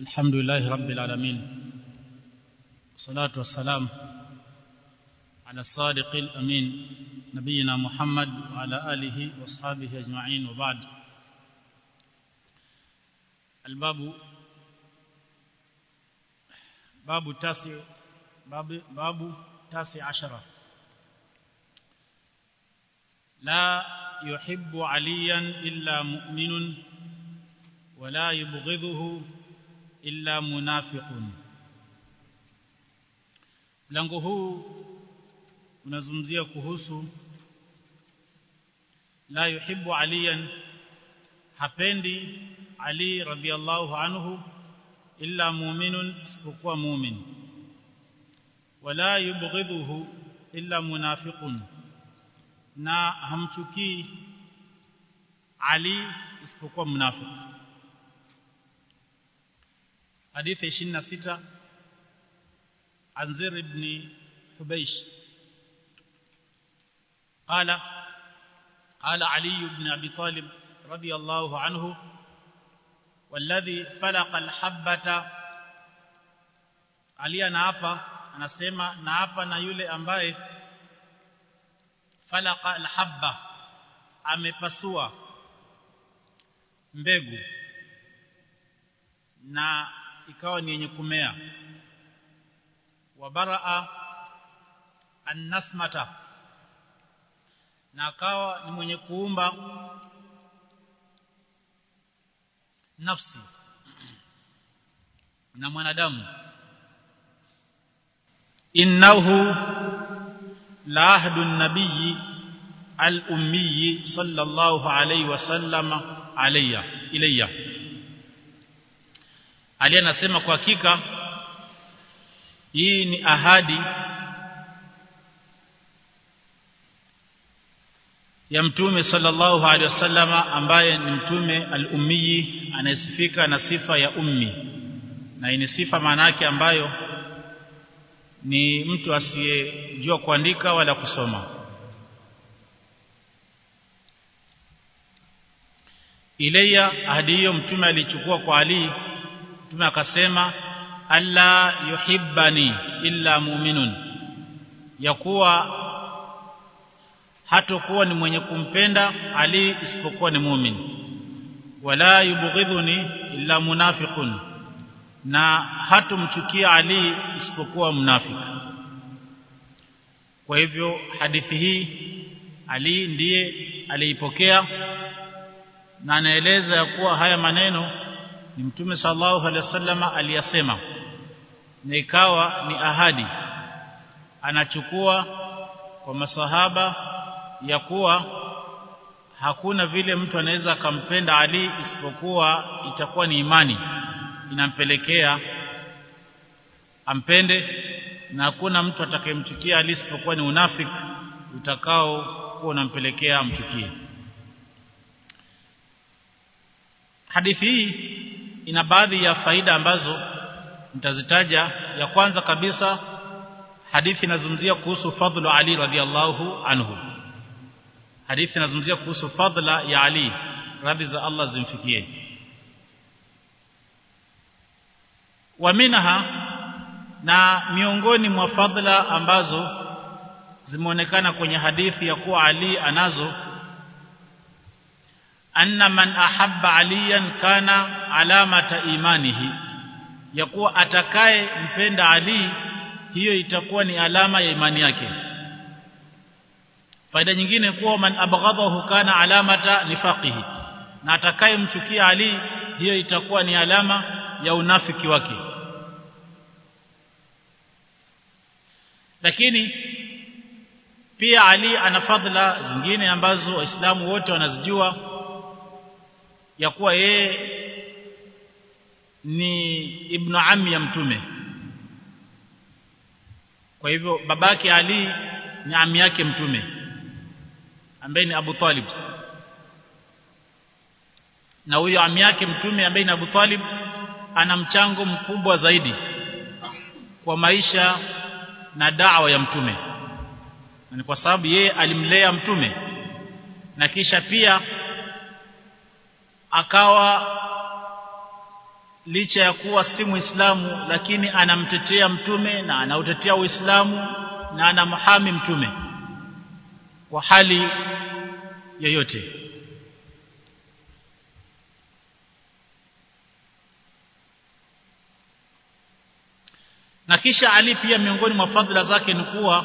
الحمد لله رب العالمين. والصلاة والسلام على الصادق الأمين نبينا محمد وعلى آله وأصحابه أجمعين وبعد. الباب باب التاسع باب باب تاسع عشرة لا يحب عليا إلا مؤمن ولا يبغضه illa munafiqun mlango huu unazungumzia kuhusu la yuhibbu aliyan hapendi ali radhiallahu anhu illa mu'minun isipokuwa mu'min wala yubghidhuhu illa munafiqun na hamchukii ali isipokuwa mnafiki حديث 26 عن زر بن حبيش. قال قال علي بن أبي طالب رضي الله عنه والذي فلق الحبة علي anaapa anasema naapa na yule ambaye falaqa alhabba amepasua mbegu na ikawa ni yenye kumea wabaraa annasmata na akawa ni mwenye kuumba nafsi na mwanadamu innahu la ahdu an-nabiy al-ummi sallallahu alayhi wasallam alayya ilayya Ali anasema kwa hakika hii ni ahadi ya mtume sallallahu alaihi wasallama ambaye ni mtume al-ummi anayesifika na sifa ya ummi. Na ni sifa maana ambayo ni mtu asiyejua kuandika wala kusoma. Ileya ahadi hiyo mtume alichukua kwa Ali mtume akasema alla yuhibbani illa mu'minun. Ya kuwa hatakuwa ni mwenye kumpenda Ali isipokuwa ni mu'min. Wala yubghidhuni illa munafiqun. Na hatumchukia Ali isipokuwa mnafiki kwa hivyo hadithi hii Ali ndiye aliipokea na anaeleza ya kuwa haya maneno ni mtume sallallahu alaihi wasallam aliyasema na ikawa ni ahadi anachukua kwa masahaba ya kuwa hakuna vile mtu anaweza akampenda Ali isipokuwa itakuwa ni imani inampelekea ampende na hakuna mtu atakayemchukia Ali isipokuwa ni unafiki utakao kuwa unampelekea amchukie. Hadithi hii ina baadhi ya faida ambazo nitazitaja. Ya kwanza kabisa hadithi inazungumzia kuhusu fadhlu Ali radhiallahu anhu. Hadithi inazungumzia kuhusu fadhila ya Ali radhi za Allah zimfikie. Wa minha na miongoni mwa fadhila ambazo zimeonekana kwenye hadithi ya kuwa Ali anazo anna man ahabba aliyan kana alamata imanihi. Ya kuwa atakaye mpenda Ali hiyo itakuwa ni alama ya imani yake. Faida nyingine kuwa man abghadahu kana alamata nifaqihi. Na atakaye mchukia Ali hiyo itakuwa ni alama ya unafiki wake. Lakini pia Ali ana fadhila zingine ambazo waislamu wote wanazijua ya kuwa yeye ni ibnu ammi ya mtume. Kwa hivyo babake Ali ni ammi yake mtume ambaye ni Abu Talib. Na huyo ammi yake mtume ambaye ni Abu Talib ana mchango mkubwa zaidi kwa maisha na dawa ya mtume. Ni kwa sababu yeye alimlea mtume na kisha pia akawa licha ya kuwa si muislamu lakini anamtetea mtume na anautetea uislamu na anamhami mtume kwa hali yoyote. Na kisha Ali pia miongoni mwa fadhila zake ni kuwa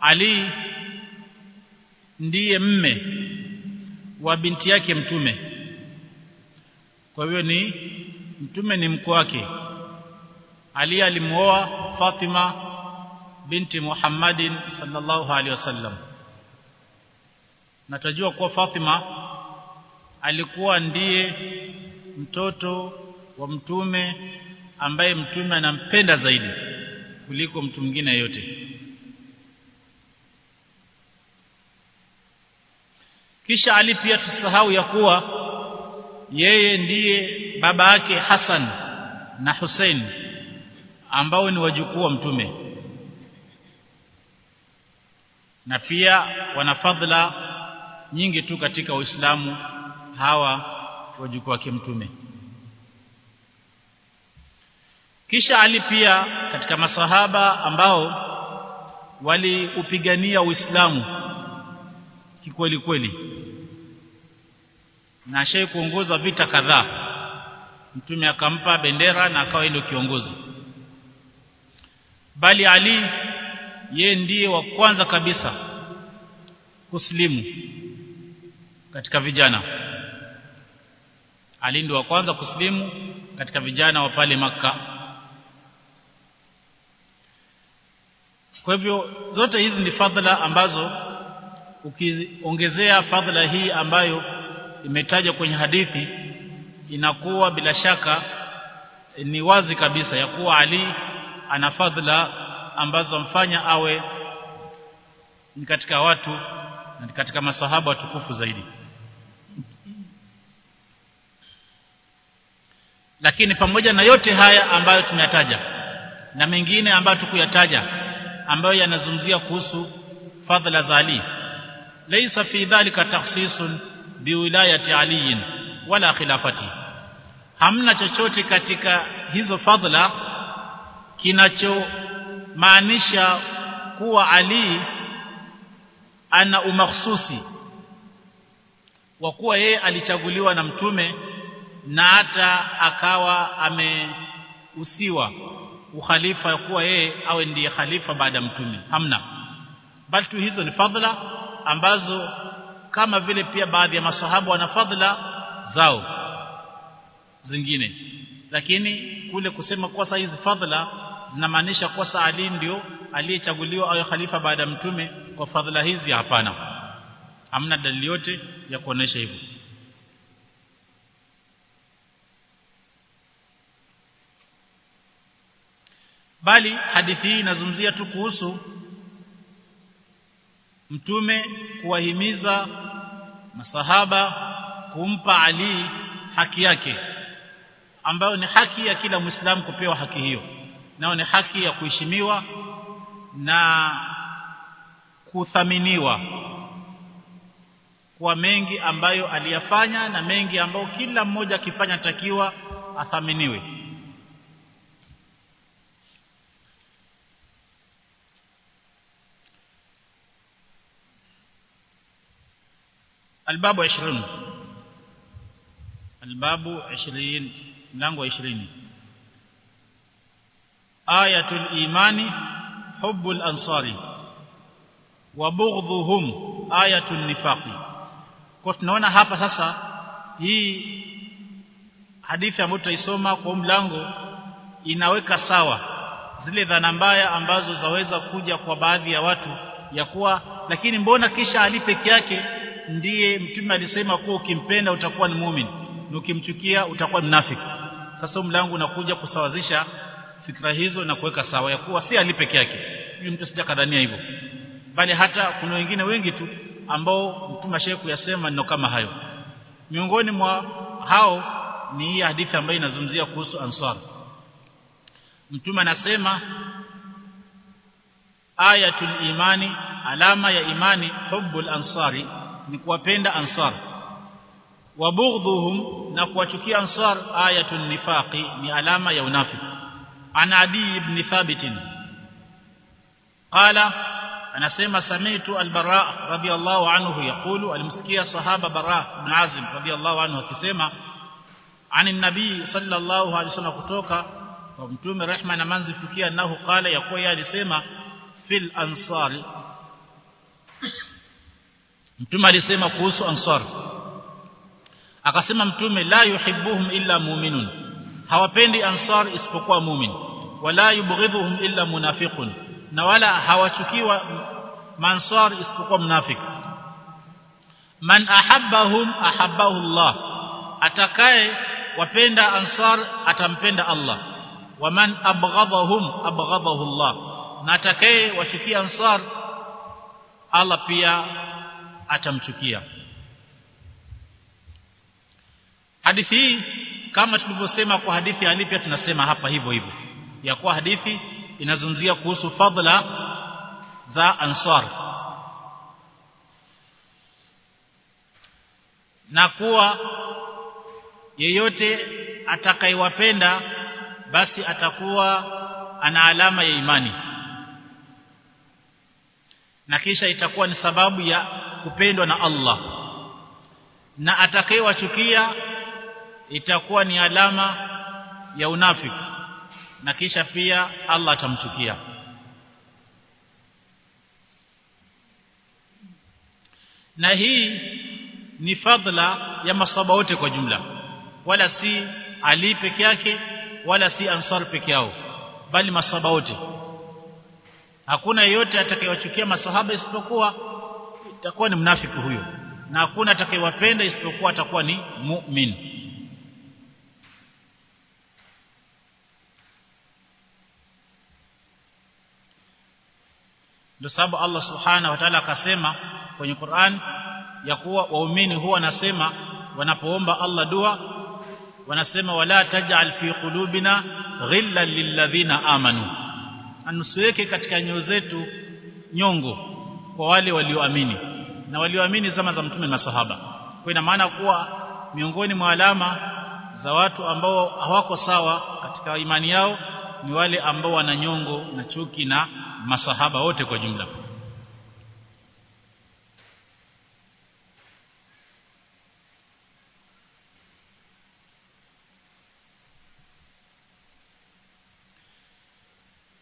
Ali ndiye mme wa binti yake mtume kwa hivyo ni mtume ni mko wake. Ali alimuoa Fatima binti Muhammadin sallallahu alaihi wasallam. Natajua kuwa Fatima alikuwa ndiye mtoto wa mtume ambaye mtume anampenda zaidi kuliko mtu mwingine yote kisha Ali pia tusahau ya kuwa yeye ndiye baba yake Hassan na Hussein ambao ni wajukuu wa mtume. Na pia wana fadhila nyingi tu katika Uislamu hawa wajukuu wake mtume. Kisha Ali pia katika masahaba ambao waliupigania Uislamu kikweli kweli na shay kuongoza vita kadhaa. Mtume akampa bendera na akawa ndio kiongozi. Bali Ali ye ndiye wa kwanza kabisa kuslimu katika vijana. Ali ndio wa kwanza kuslimu katika vijana wa pale maka kwa hivyo zote hizi ni fadhila ambazo ukiongezea fadhila hii ambayo imetajwa kwenye hadithi inakuwa bila shaka ni wazi kabisa ya kuwa Ali ana fadhila ambazo mfanya awe ni katika watu na katika masahaba watukufu zaidi. Lakini pamoja na yote haya ambayo tumeyataja na mengine ambayo tukuyataja ambayo yanazungumzia kuhusu fadhila za Ali laysa fi dhalika takhsisun biwilayati Ali wala khilafati. Hamna chochote katika hizo fadhila kinachomaanisha kuwa Ali ana umakhsusi wa kuwa yeye alichaguliwa na mtume na hata akawa ameusiwa ukhalifa kuwa yeye awe ndiye khalifa baada ya mtume. Hamna. Bali tu hizo ni fadhila ambazo kama vile pia baadhi ya masahaba wana fadhila zao zingine. Lakini kule kusema kwa hizi fadhila zinamaanisha kwa Ali ndio aliyechaguliwa awe khalifa baada ya mtume kwa fadhila hizi? Hapana. Amna dalili yote ya kuonesha hivyo. Bali hadithi hii inazungumzia tu kuhusu mtume kuwahimiza masahaba kumpa Ali haki yake ambayo ni haki ya kila Muislamu kupewa haki hiyo nao ni haki ya kuheshimiwa na kuthaminiwa kwa mengi ambayo aliyafanya na mengi ambayo kila mmoja akifanya takiwa athaminiwe albabu 20 albabu 20 mlango 20 ayatul imani hubbul ansari wa bughdhuhum ayatul nifaqi. Kwa tunaona hapa sasa hii hadithi ambayo tutaisoma kwa mlango inaweka sawa zile dhana mbaya ambazo zaweza kuja kwa baadhi ya watu ya kuwa lakini mbona kisha ali peke yake ndiye mtume alisema kuwa ukimpenda utakuwa ni muumini na ukimchukia utakuwa mnafiki. Sasa mlango unakuja kusawazisha fikra hizo na kuweka sawa ya kuwa si Ali peke yake. Huyu mtu sija kadhania hivyo. Bali hata kuna wengine wengi tu ambao mtume shehe kuyasema ni kama hayo. Miongoni mwa hao ni hii hadithi ambayo inazungumzia kuhusu ansar. Mtume anasema ayatul imani alama ya imani hubbul ansari ni kuwapenda ansar wa bughdhuhum na kuwachukia ansar ayatun nifaqi ni alama ya unafiki ana adi ibn thabit qala anasema sami'tu al-bara radiyallahu anhu yaqulu alimsikia sahaba bara ibn azim radiyallahu anhu akisema ani nabii sallallahu alaihi wasallam kutoka kwa mtume rehma na manzi fikia nahu qala yakuwa yeye alisema fil ansari mtume alisema kuhusu ansar. Akasema mtume la yuhibbuhum illa mu'minun. Hawapendi ansar isipokuwa mu'min. Wala yubghidhuhum illa munafiqun. Na wala hawachukiwa mansar isipokuwa mnafiki man ahabbahum ahabbahu Allah. Atakaye wapenda ansar atampenda Allah. Waman abghadahum abghadahu Allah. Na atakaye wachukia ansar Allah pia atamchukia. Hadithi hii kama tulivyosema kwa hadithi ya pia tunasema hapa hivyo hivyo. Ya kuwa hadithi inazungumzia kuhusu fadla za ansar. Na kuwa yeyote atakayewapenda basi atakuwa ana alama ya imani. Na kisha itakuwa ni sababu ya kupendwa na Allah. Na atakayewachukia itakuwa ni alama ya unafiki. Na kisha pia Allah atamchukia. Na hii ni fadla ya masaba wote kwa jumla. Wala si Ali peke yake wala si Ansar peke yao bali masaba wote. Hakuna yeyote atakayewachukia masahaba isipokuwa itakuwa ni mnafiki huyo na hakuna atakayewapenda isipokuwa atakuwa ni mu'min. Ndio sababu Allah subhanahu wa ta'ala akasema kwenye Qur'an ya kuwa waumini huwa wanasema wanapoomba Allah dua wanasema wala taj'al fi qulubina ghillan lilladhina amanu. Anusweke katika nyoyo zetu nyongo kwa wale walioamini na walioamini zama za mtume masahaba kwa ina maana kuwa miongoni mwa alama za watu ambao hawako sawa katika imani yao ni wale ambao wana nyongo na chuki na masahaba wote kwa jumla.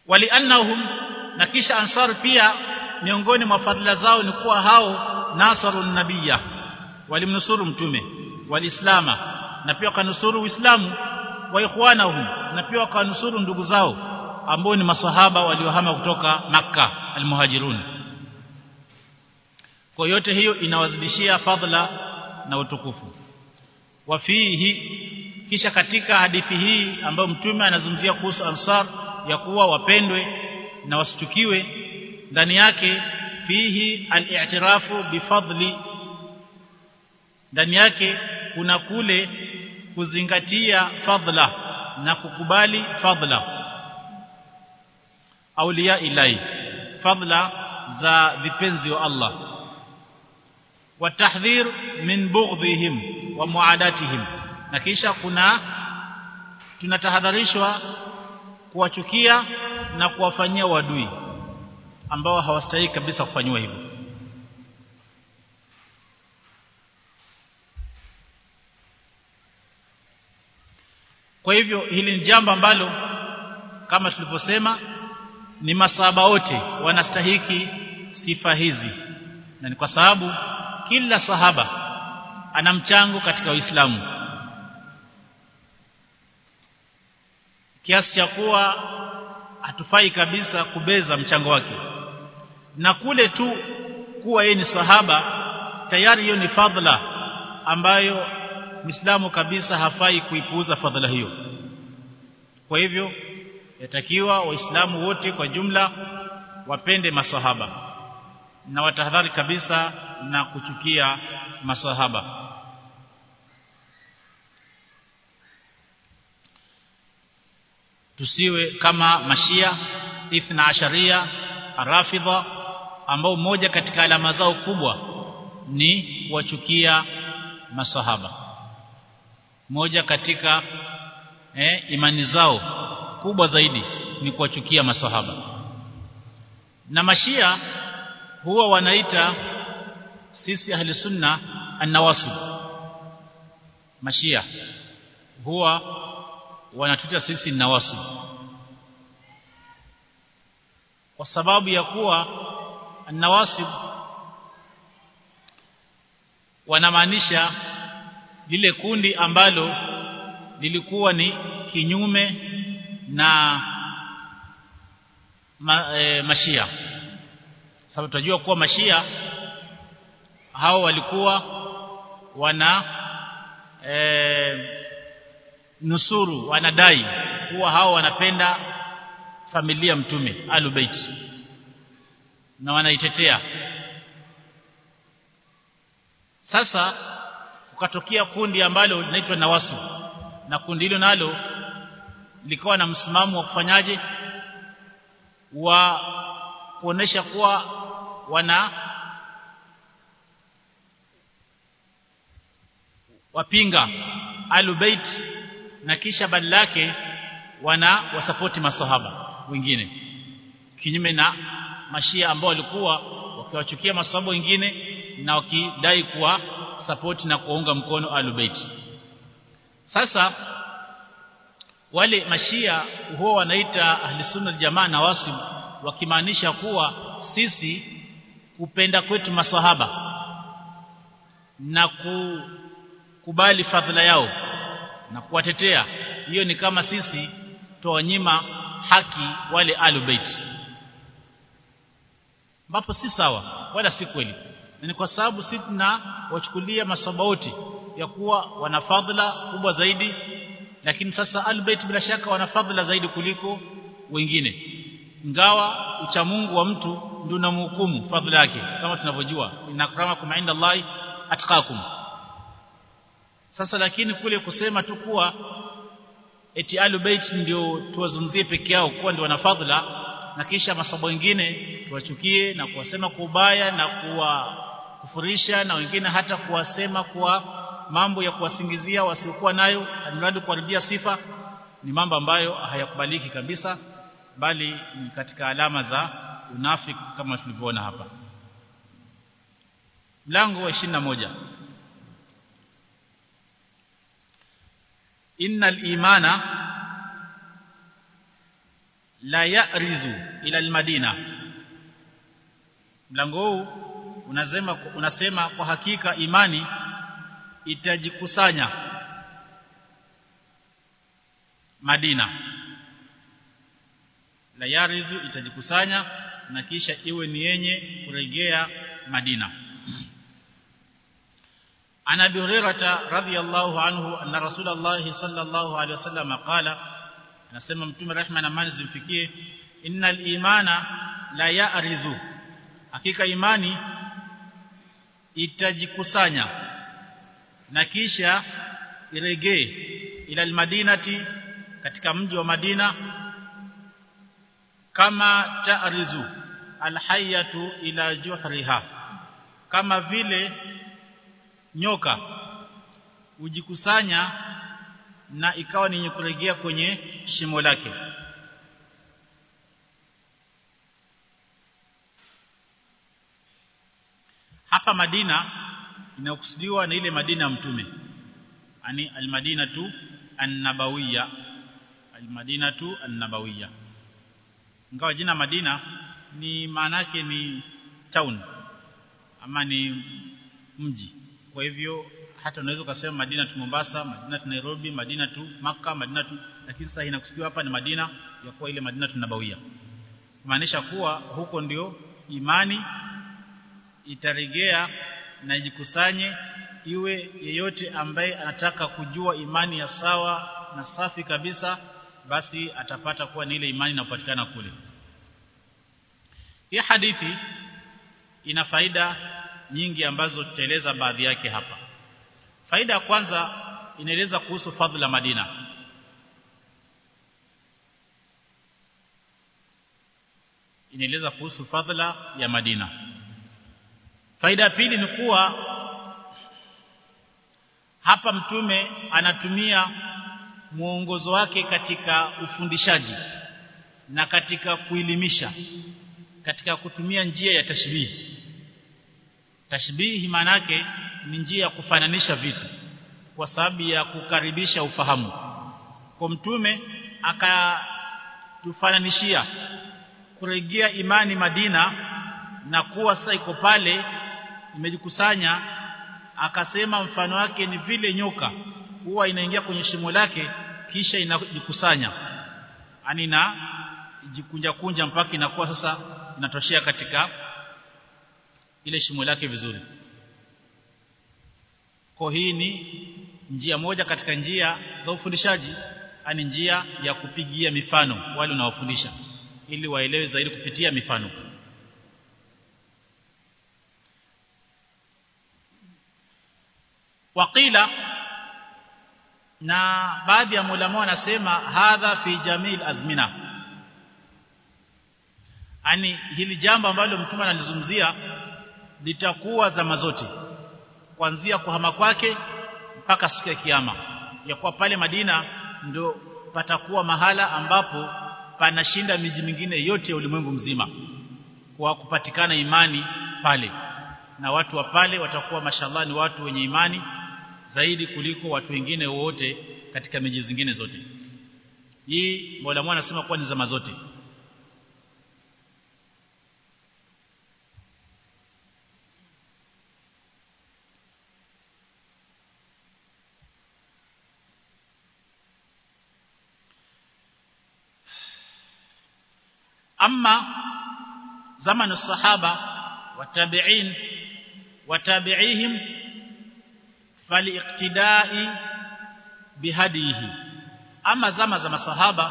Waliannahum na kisha ansar pia miongoni mwa fadhila zao ni kuwa hao nasarun nabiyya. Walimnusuru mtume. Walislama. Na pia kanusuru uislamu. Wa ikhwanahum. Na pia wakanusuru ndugu zao. Ambao ni maswahaba waliohama kutoka makka almuhajirun. Kwa yote hiyo inawazidishia fadhila na utukufu. Wafihi kisha katika hadithi hii ambayo mtume anazungumzia kuhusu ansar ya kuwa wapendwe na wasitukiwe ndani yake fihi al-i'tirafu bifadli. Ndani yake kuna kule kuzingatia fadla na kukubali fadla auliya ilai fadla za vipenzi wa Allah. Watahdhir min bughdihim wa muadatihim. Na kisha kuna tunatahadharishwa kuwachukia na kuwafanyia wadui ambao hawastahili kabisa kufanywa hivyo. Kwa hivyo hili ni jambo ambalo kama tulivyosema ni masaba wote wanastahiki sifa hizi. Na ni kwa sababu kila sahaba ana mchango katika Uislamu. Kiasi cha kuwa hatufai kabisa kubeza mchango wake na kule tu kuwa yeye ni sahaba tayari hiyo ni fadhila ambayo Muislamu kabisa hafai kuipuuza fadhila hiyo. Kwa hivyo yatakiwa waislamu wote kwa jumla wapende maswahaba na watahadhari kabisa na kuchukia maswahaba tusiwe kama mashia ithna asharia rafidha ambao moja katika alama zao kubwa ni kuwachukia masahaba moja katika eh, imani zao kubwa zaidi ni kuwachukia masahaba na mashia huwa wanaita sisi ahli sunna an-nawasib mashia huwa wanatuita sisi nawasib kwa sababu ya kuwa an-nawasib wanamaanisha lile kundi ambalo lilikuwa ni kinyume na ma, e, mashia. Sababu tunajua kuwa mashia hao walikuwa wana e, nusuru wanadai kuwa hao wanapenda familia mtume alubait na wanaitetea. Sasa ukatokea kundi ambalo linaitwa nawasu na kundi hilo nalo likawa na msimamo wa kufanyaje? Wa kuonesha kuwa wana wapinga alubait na kisha badala yake wana wasapoti masahaba wengine. Kinyume na mashia ambao walikuwa wakiwachukia masabu wengine na wakidai kuwa support na kuunga mkono alubait sasa wale mashia huwa wanaita ahli sunna jamaa na wasib wakimaanisha kuwa sisi kupenda kwetu masahaba na kukubali fadhila yao na kuwatetea. Hiyo ni kama sisi tuwanyima haki wale alubait ambapo si sawa wala si kweli. Ni kwa sababu si tuna wachukulia masabauti ya kuwa wana fadhila kubwa zaidi lakini sasa albeit bila shaka wana fadhila zaidi kuliko wengine. Ingawa uchamungu wa mtu ndio unamhukumu fadhila yake kama tunavyojua inna akramakum inda Allah atqakum. Sasa lakini kule kusema tu kuwa eti albayt ndio tuwazungumzie peke yao kuwa ndio wana fadhila na kisha masaba wengine tuwachukie na kuwasema kwa ubaya na kuwakufurisha na wengine hata kuwasema kwa mambo ya kuwasingizia wasiokuwa nayo alimradi kuharibia sifa ni mambo ambayo hayakubaliki kabisa bali ni katika alama za unafiki kama tulivyoona hapa. Mlango wa moja. Innal imana la ya'rizu ila almadina. Mlango huu unasema unasema kwa hakika imani itajikusanya Madina. La yarizu itajikusanya na kisha iwe ni yenye kurejea Madina. Ana Abi Hurairah radhiyallahu anhu anna Rasulullah sallallahu alaihi wasallam qala anasema mtume rehma na amani zimfikie innal imana la ya'rizu. Hakika imani itajikusanya na kisha iregee ila almadinati katika mji wa Madina. Kama ta'rizu alhayatu ila juhriha. Kama vile nyoka ujikusanya na ikawa ni kuregea kwenye shimo lake hapa Madina inakusudiwa na ile Madina ya mtume. Ani almadinatu an-nabawiyya. Almadinatu an-nabawiyya. Ingawa jina Madina ni maana ni town ama ni mji. Kwa hivyo hata unaweza kusema Madina tu Mombasa Madina tu Nairobi Madina tu Maka, Madina tu lakini sasa inakusudiwa hapa ni Madina ya kuwa ile Madina tunabawia kumaanisha kuwa huko ndio imani itaregea na ijikusanye iwe yeyote ambaye anataka kujua imani ya sawa na safi kabisa basi atapata kuwa ni ile imani inapatikana kule. Hii hadithi ina faida nyingi ambazo tutaeleza baadhi yake hapa. Faida ya kwanza inaeleza kuhusu fadhila Madina. Inaeleza kuhusu fadhila ya Madina faida ya pili ni kuwa hapa mtume anatumia muongozo wake katika ufundishaji na katika kuilimisha katika kutumia njia ya tashbihi. Tashbihi maanake ni njia ya kufananisha vitu kwa sababu ya kukaribisha ufahamu. Kwa mtume akatufananishia kurejea imani Madina na kuwa saiko iko pale imejikusanya akasema mfano wake ni vile nyoka huwa inaingia kwenye shimo lake kisha inajikusanya. Yani na jikunja kunja mpaka inakuwa sasa inatoshea katika ile shimo lake vizuri. Kwa hii ni njia moja katika njia za ufundishaji ani njia ya kupigia mifano wale unaofundisha ili waelewe zaidi kupitia mifano waqila na baadhi ya mulama wanasema hadha fi jamil azmina. Ani hili jambo ambalo mtume analizungumzia litakuwa zama zote kuanzia kuhama kwake mpaka siku ya kiyama. Ya kuwa pale Madina ndo patakuwa mahala ambapo panashinda miji mingine yote ya ulimwengu mzima kwa kupatikana imani pale. Na watu wa pale watakuwa mashallah ni watu wenye imani zaidi kuliko watu wengine wote katika miji zingine zote hii Mola mwana anasema kuwa ni zama zote أما زمن الصحابة والتابعين وتابعيهم faliqtidai bihadihi. Ama zama za masahaba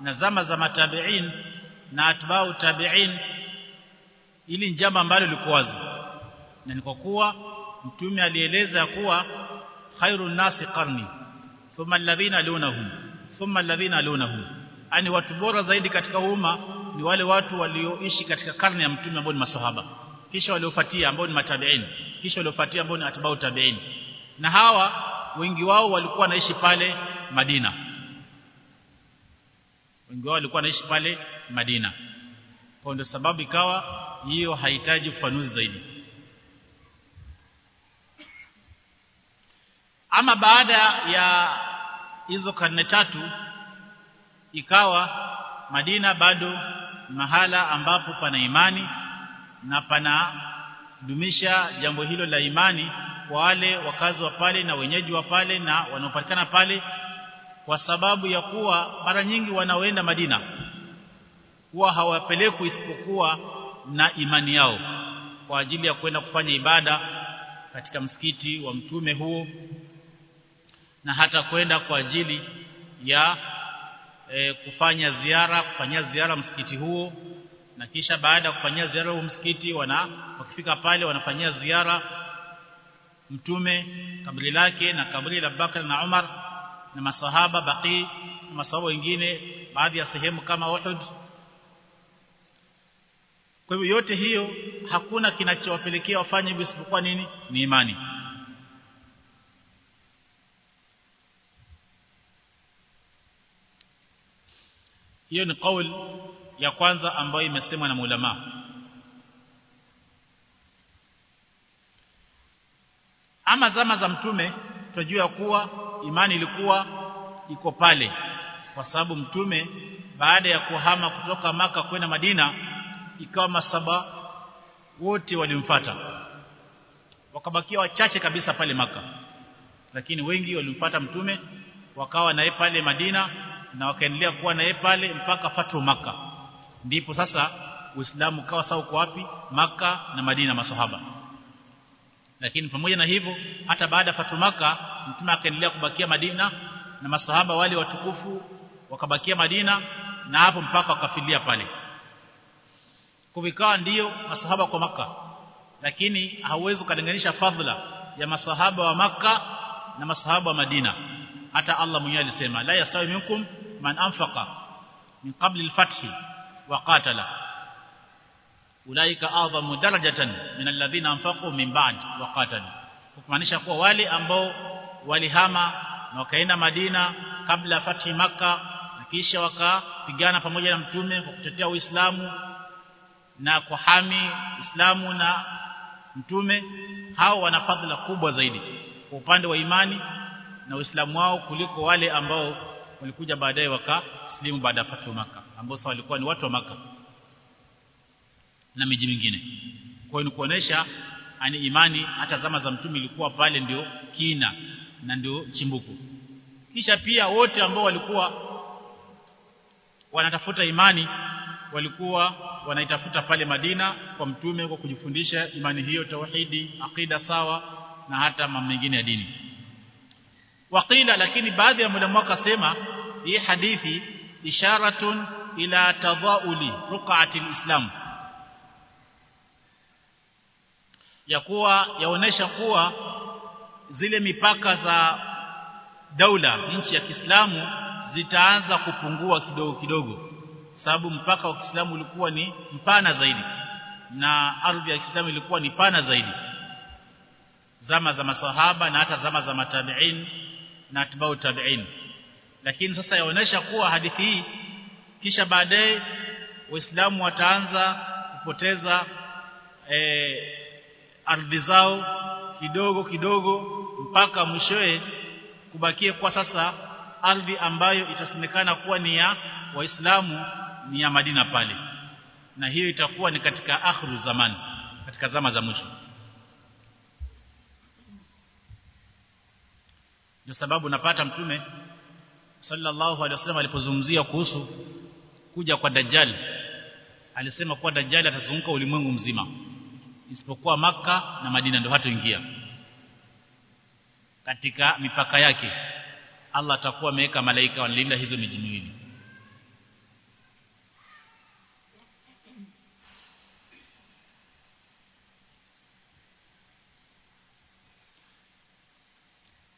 na zama za matabi'in na atbau tabi'in ili njama ambalo lilikuwa wazi. Na ni kwa kuwa mtume alieleza kuwa khairu nasi qarni thumma alladhina lunahum thumma alladhina lunahum ani watu bora zaidi katika umma ni wale watu walioishi katika karne ya mtume ambao ni masahaba. Kisha waliofuatia ambao ni matabi'in kisha waliofuatia ambao ni atbau tabi'in na hawa wengi wao walikuwa wanaishi pale Madina. Wengi wao walikuwa wanaishi pale Madina. Kwa ndio sababu ikawa hiyo haitaji ufanuzi zaidi. Ama baada ya hizo karne tatu ikawa Madina bado mahala ambapo pana imani na pana dumisha jambo hilo la imani wale wakazi wa pale na wenyeji wa pale na wanaopatikana pale kwa sababu ya kuwa mara nyingi wanaoenda Madina huwa hawapelekwi isipokuwa na imani yao kwa ajili ya kwenda kufanya ibada katika msikiti wa mtume huo na hata kwenda kwa ajili ya e, kufanya ziara kufanyia ziara msikiti huo na kisha baada ya kufanyia ziara huo msikiti wana wakifika pale wanafanyia ziara mtume kabri lake na kabri la Bakar na Umar na masahaba baki na masahaba wengine baadhi ya sehemu kama Uhud. Kwa hivyo yote hiyo hakuna kinachowapelekea wafanye hivyo isipokuwa nini? Ni imani. Hiyo ni kauli ya kwanza ambayo imesemwa na ulama ama zama za mtume tunajua kuwa imani ilikuwa iko pale. Kwa sababu mtume baada ya kuhama kutoka maka kwenda Madina ikawa masaba wote walimfata wakabakia wachache kabisa pale maka lakini wengi walimfata mtume wakawa naye pale Madina na wakaendelea kuwa naye pale mpaka fatu maka ndipo sasa Uislamu kawa sawa uko wapi? Maka na Madina masahaba lakini pamoja na hivyo hata baada ya fatumaka mtume akaendelea kubakia Madina na masahaba wale watukufu wakabakia Madina na hapo mpaka wakafilia pale. Kuvikawa ndiyo masahaba kwa maka lakini hauwezi kulinganisha fadhila ya masahaba wa maka na masahaba wa Madina. Hata Allah mwenyewe alisema la yastawi minkum man anfaqa min qabli al-fath wa qatala ulaika adhamu darajatan min alladhina anfaqu min ba'd wa qatalu. Kumaanisha kuwa wale ambao walihama na wakaenda Madina kabla fati maka na kisha wakapigana pamoja na mtume kwa kutetea Uislamu na kuhami Uislamu na mtume hao wana fadhila kubwa zaidi kwa upande wa imani na Uislamu wao kuliko wale ambao walikuja baadaye wakaslimu baada ya fati maka ambao walikuwa ni watu wa maka na miji mingine. Kwa hiyo ni kuonesha ani imani hata zama za mtume ilikuwa pale ndio kina na ndio chimbuko. Kisha pia wote ambao walikuwa wanatafuta imani walikuwa wanaitafuta pale Madina kwa mtume kwa kujifundisha imani hiyo tauhidi akida sawa na hata mambo mengine ya dini. Waqila lakini baadhi ya mwalimu wakasema hii hadithi isharatun ila tadhauli ruqati alislam ya kuwa yaonesha kuwa zile mipaka za daula nchi ya Kiislamu zitaanza kupungua kidogo kidogo. Sababu mpaka wa Kiislamu ulikuwa ni mpana zaidi na ardhi ya Kiislamu ilikuwa ni pana zaidi. Zama za masahaba na hata zama za matabiin na atbau tabiin. Lakini sasa yaonesha kuwa hadithi hii kisha baadaye waislamu wataanza kupoteza e, ardhi zao kidogo kidogo mpaka mwishowe kubakie kwa sasa ardhi ambayo itasemekana kuwa ni ya waislamu ni ya Madina pale. Na hiyo itakuwa ni katika akhiru zamani katika zama za mwisho. Ndio sababu napata mtume sallallahu alaihi wasallam alipozungumzia kuhusu kuja kwa dajjal. Alisema kuwa dajjal atazunguka ulimwengu mzima isipokuwa maka na Madina ndio hatoingia katika mipaka yake Allah atakuwa ameweka malaika wanalinda hizo miji miwili.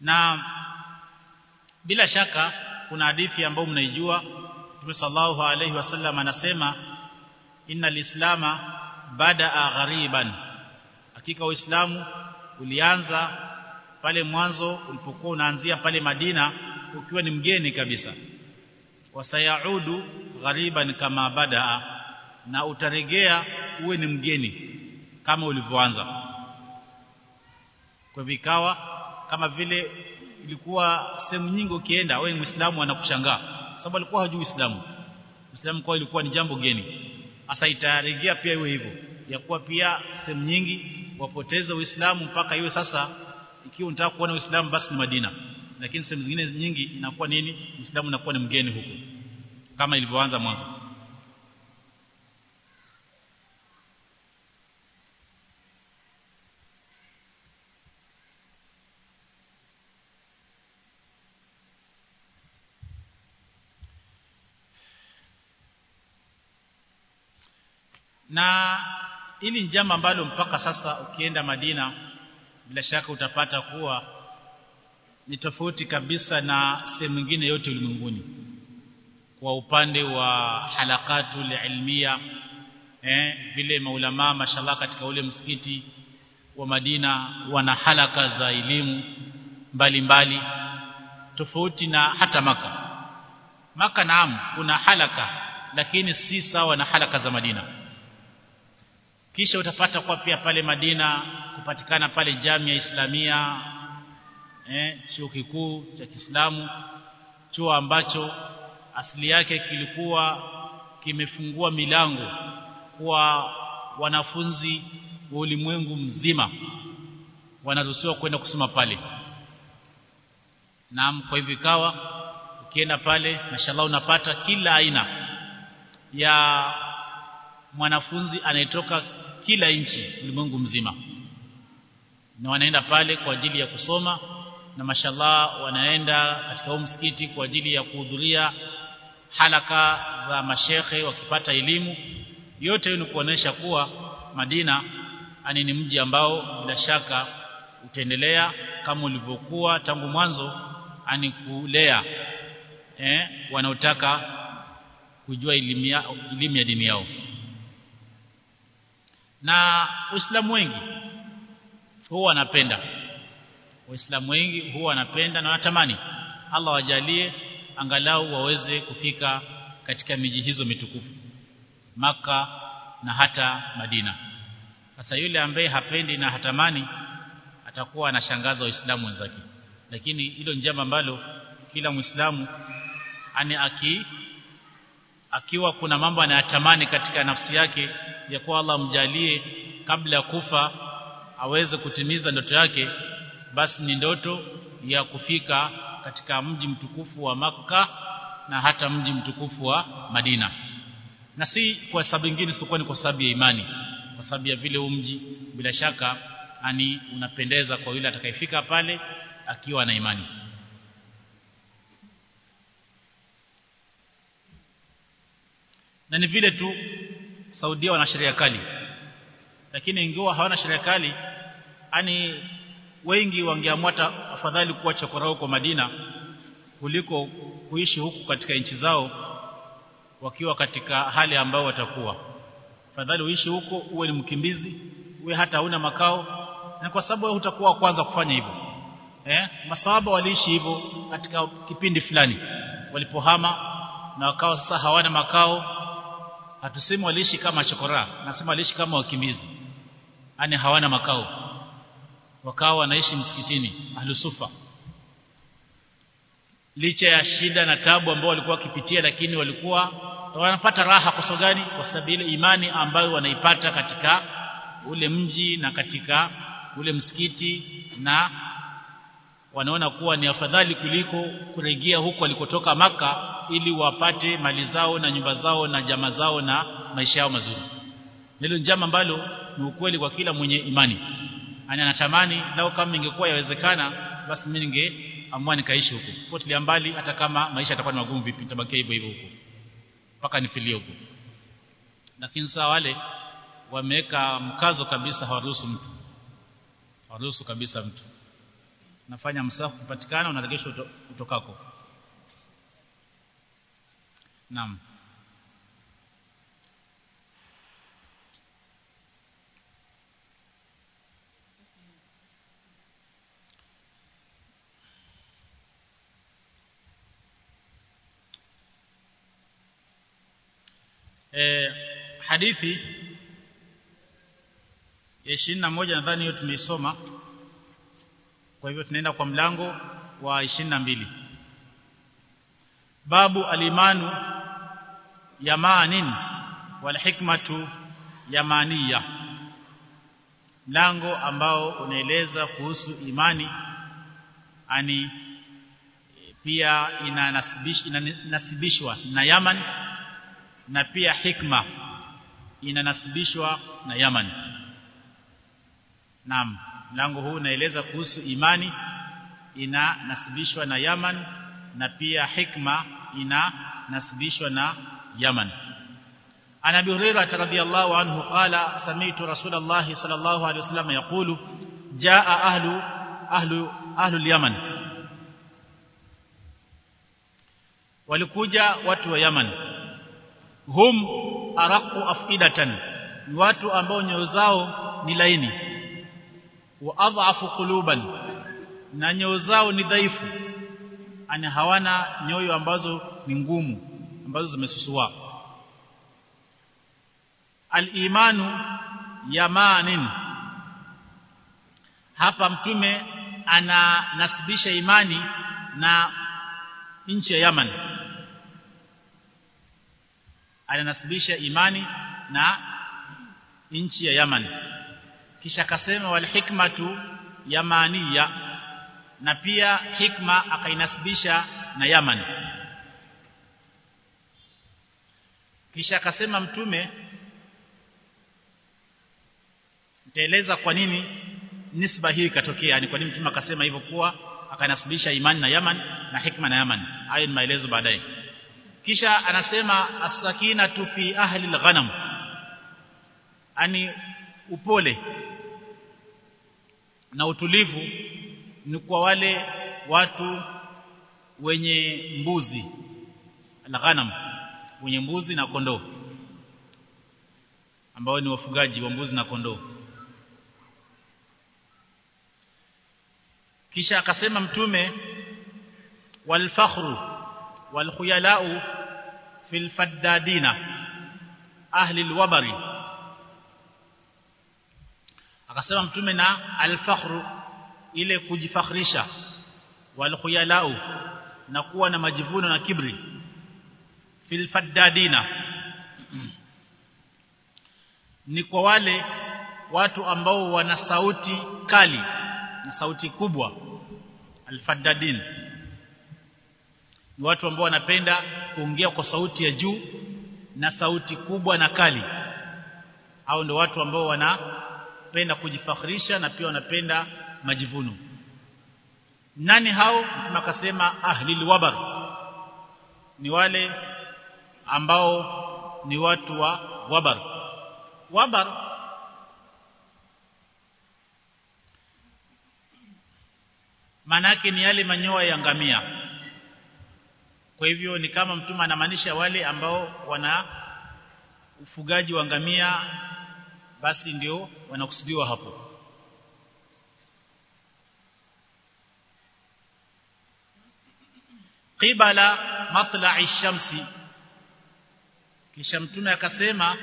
Na bila shaka kuna hadithi ambayo mnaijua. Mtume sallallahu alaihi wasallam anasema inna islama badaa ghariban. Hakika uislamu ulianza pale mwanzo ulipokuwa unaanzia pale Madina ukiwa ni mgeni kabisa. Wasayaudu ghariban kama badaa na utaregea uwe ni mgeni kama ulivyoanza. Kwa vikawa kama vile ilikuwa sehemu nyingi ukienda wewe muislamu anakushangaa sababu alikuwa hajui uislamu. Uislamu kwa ilikuwa ni jambo geni hasa itarejea pia iwe hivyo. Ya kuwa pia sehemu nyingi wapoteza uislamu mpaka iwe sasa ikiwa unataka kuona uislamu basi ni Madina. Lakini sehemu zingine nyingi inakuwa nini? Uislamu unakuwa ni mgeni huko. Kama ilivyoanza mwanzo na ili ni jambo ambalo mpaka sasa ukienda Madina bila shaka utapata kuwa ni tofauti kabisa na sehemu nyingine yote ulimwenguni. Kwa upande wa halakatu ilmia eh vile maulama mashallah katika ule msikiti wa Madina wana halaka za elimu mbalimbali tofauti na hata maka maka naam kuna halaka lakini si sawa na halaka za Madina kisha utapata kwa pia pale Madina kupatikana pale jamii ya Islamia eh chuo kikuu cha Kiislamu chuo ambacho asili yake kilikuwa kimefungua milango kwa wanafunzi wa ulimwengu mzima. Wanaruhusiwa kwenda kusoma pale. Naam kwa hivyo ikawa ukienda pale mashallah unapata kila aina ya mwanafunzi anayetoka kila nchi ulimwengu mzima. Na wanaenda pale kwa ajili ya kusoma na mashallah wanaenda katika huu msikiti kwa ajili ya kuhudhuria halaka za mashehe wakipata elimu. Yote ni kuonesha kuwa Madina ani ni mji ambao bila shaka utaendelea kama ulivyokuwa tangu mwanzo ani kulea eh wanaotaka kujua elimu ya dini yao na Uislamu wengi huwa wanapenda. Waislamu wengi huwa wanapenda na wanatamani Allah wajalie angalau waweze kufika katika miji hizo mitukufu maka na hata Madina. Sasa yule ambaye hapendi na hatamani atakuwa anashangaza waislamu wenzake. Lakini hilo njama ambalo kila muislamu ani aki akiwa kuna mambo anayatamani katika nafsi yake ya kuwa Allah mjalie kabla ya kufa aweze kutimiza ndoto yake basi ni ndoto ya kufika katika mji mtukufu wa maka na hata mji mtukufu wa Madina. Na si kwa sababu nyingine sio kwa sababu ya imani kwa sababu ya vile mji bila shaka ani unapendeza kwa yule atakayefika pale akiwa na imani. Na ni vile tu Saudia wana sheria kali. Lakini ingawa hawana sheria kali ani wengi wangeamwata afadhali kuwa chokora huko Madina kuliko kuishi huku katika nchi zao wakiwa katika hali ambayo watakuwa. Afadhali uishi huko uwe ni mkimbizi uwe hata huna makao na kwa sababu hutakuwa utakuwa kwanza kufanya hivyo. Eh masahaba waliishi hivyo katika kipindi fulani. Walipohama na wakawa sasa hawana makao hatusemi waliishi kama chokora nasema waliishi kama wakimbizi. Yani hawana makao. Wakawa wanaishi msikitini ahlusufa licha ya shida na tabu ambao walikuwa wakipitia lakini walikuwa wanapata raha. Kwa sababu gani? Kwa sababu ile imani ambayo wanaipata katika ule mji na katika ule msikiti na wanaona kuwa ni afadhali kuliko kurejea huko walikotoka maka ili wapate mali zao na nyumba zao na jama zao na maisha yao mazuri. Hilo njama ambalo ni ukweli kwa kila mwenye imani. Ana anatamani lao kama ingekuwa yawezekana basi mimi ningeamua nikaishi huko. Potelea mbali hata kama maisha yatakuwa ni magumu vipi nitabakia hivyo hivyo huko. Mpaka nifilie huko. Lakini saa wale wameweka mkazo kabisa hawaruhusu mtu. Hawaruhusu kabisa mtu. Nafanya msafu kupatikana unaregeshwa utokako naam. Eh hadithi ya 21 nadhani hiyo tumeisoma. Kwa hivyo tunaenda kwa mlango wa 22 babu alimanu yamanin wal hikmatu yamaniya. Mlango ambao unaeleza kuhusu imani ani pia inanasibishwa inanasibishwa na Yaman na pia hikma inanasibishwa na Yaman. Naam mlango huu unaeleza kuhusu imani inanasibishwa na Yaman na pia hikma inanasibishwa na Yaman عن ابي هريره رضي الله عنه قال سمعت رسول الله صلى الله عليه وسلم يقول جاء اهل اهل اهل اليمن walikuja watu wa Yaman hum araqu afidatan ni watu ambao nyoyo zao ni laini wa adhafu quluban na nyoyo zao ni dhaifu ani hawana nyoyo ambazo ni ngumu ambazo zimesusua. Al-imanu yamanin. Hapa mtume ananasibisha imani na nchi ya Yaman. Ananasibisha imani na nchi ya Yaman. Kisha akasema wal hikmatu yamaniya. Na pia hikma akainasibisha na Yaman kisha akasema mtume nitaeleza kwa nini nisba hii ikatokea. Ni kwa nini mtume akasema hivyo kuwa akanasibisha imani na Yaman na hikma na Yaman. Hayo ni maelezo baadaye. Kisha anasema as-sakinatu fi ahli al-ghanam. Ani upole na utulivu ni kwa wale watu wenye mbuzi al-ghanam wenye mbuzi na kondoo ambao ni wafugaji wa mbuzi na kondoo. Kisha akasema mtume walfakhru walkhuyalau fil faddadina ahli alwabari akasema mtume na alfakhru ile kujifakhrisha walkhuyalau na kuwa na majivuno na kibri fil faddadina. Ni kwa wale watu ambao wana sauti kali na sauti kubwa alfaddadin ni watu ambao wanapenda kuongea kwa sauti ya juu na sauti kubwa na kali. Au ndio watu ambao wanapenda kujifakhirisha na pia wanapenda majivuno. Nani hao? Mtume akasema ahlil wabar. Ni wale ambao ni watu wa wabar. Wabar manake ni yale manyoa ya ngamia. Kwa hivyo ni kama mtuma anamaanisha wale ambao wana ufugaji wa ngamia basi ndio wanakusudiwa hapo. Qibala matla'i shamsi kisha mtume akasema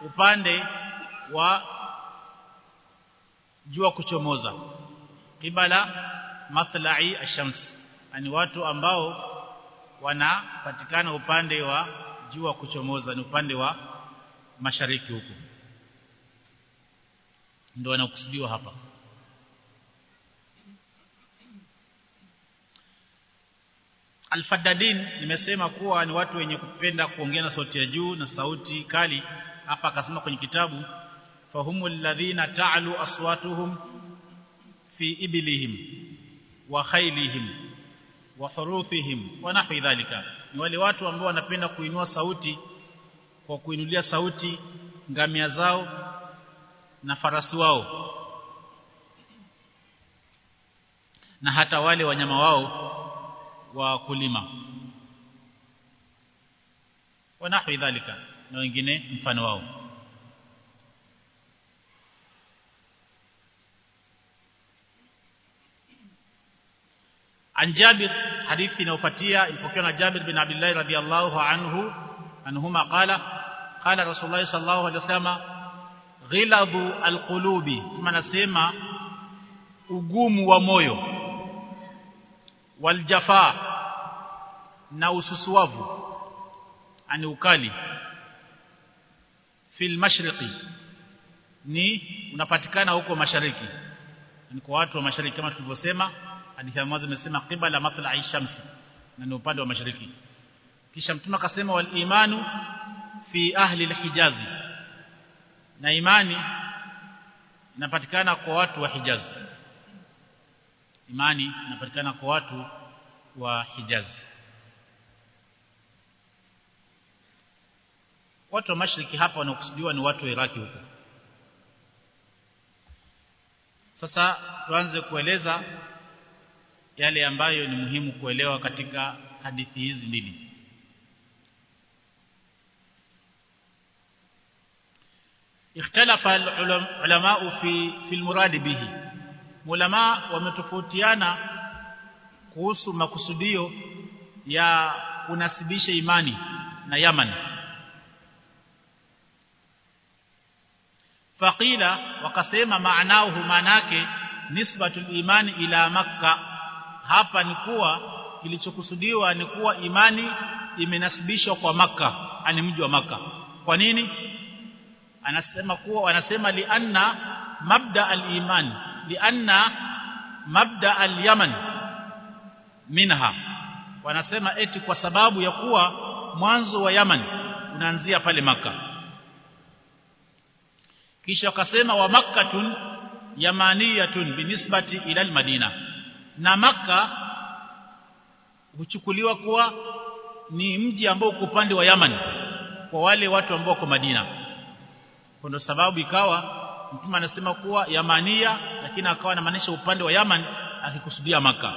upande wa jua kuchomoza. Qibala matla'i ash-shams. Ani watu ambao wanapatikana upande wa jua kuchomoza ni upande wa mashariki huko ndio wanakusudiwa hapa Al-Faddadin nimesema kuwa ni watu wenye kupenda kuongea na sauti ya juu na sauti kali. Hapa akasema kwenye kitabu fahumul ladhina ta'lu aswatuhum fi ibilihim wa khailihim wa huruthihim wa nahwi dhalika. Ni wale watu ambao wanapenda kuinua sauti kwa kuinulia sauti ngamia zao na farasi wao na hata wale wanyama wao wa ونحو ذلك dhalika na wengine mfano wao. عن جابر حديث نوفتيا يفكرنا جابر بن عبد الله رضي الله عنه أنهما قال قال رسول الله صلى الله عليه وسلم غلظ القلوب ثم نسمع أقوم ومويو waljafa na ususuwavu ani ukali. Fil mashriqi ni unapatikana huko mashariki. Ni kwa watu wa mashariki kama tulivyosema hadithi ya zimesema imesema qibala matla'i shamsi na ni upande wa mashariki. Kisha mtume akasema wal imanu fi ahli al-hijazi na imani inapatikana kwa watu wa Hijaz imani inapatikana kwa watu wa Hijaz watu wa mashariki hapa wanaokusudiwa ni watu wa Iraki huko sasa tuanze kueleza yale ambayo ni muhimu kuelewa katika hadithi hizi mbili اختلف العلماء في في المراد به ulama wametofautiana kuhusu makusudio ya kunasibisha imani na Yaman. Faqila wakasema maanauhu manake nisbatul imani ila makka. Hapa ni kuwa kilichokusudiwa ni kuwa imani imenasibishwa kwa makka ani mji wa makka. Kwa nini? Anasema kuwa wanasema li anna mabda al-iman li anna mabda al-yaman minha. Wanasema eti kwa sababu ya kuwa mwanzo wa Yaman unaanzia pale maka kisha wakasema wa makkatun yamaniyatun binisbati ila al-madina. Na maka huchukuliwa kuwa ni mji ambao uko upande wa Yaman kwa wale watu ambao wako Madina. Kwa sababu ikawa mtume anasema kuwa Yamania lakini akawa anamaanisha upande wa Yaman akikusudia maka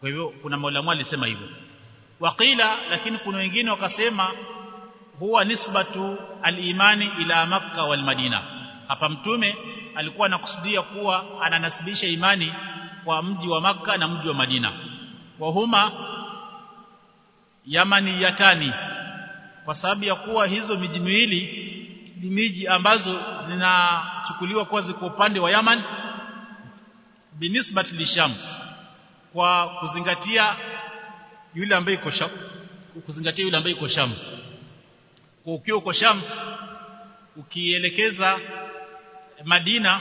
kwa hivyo kuna maulamu alisema hivyo. Waqila lakini kuna wengine wakasema huwa nisbatu alimani ila makka wal madina hapa mtume alikuwa anakusudia kuwa ananasibisha imani kwa mji wa maka na mji wa Madina. Wa huma yamaniyatani kwa sababu ya kuwa hizo miji miwili miji ambazo zinachukuliwa kuwa ziko upande wa Yaman binisbat lisham kwa kuzingatia yule ambaye iko Sham kuzingatia yule ambaye iko Sham. Kwa ukiwa uko Sham ukielekeza Madina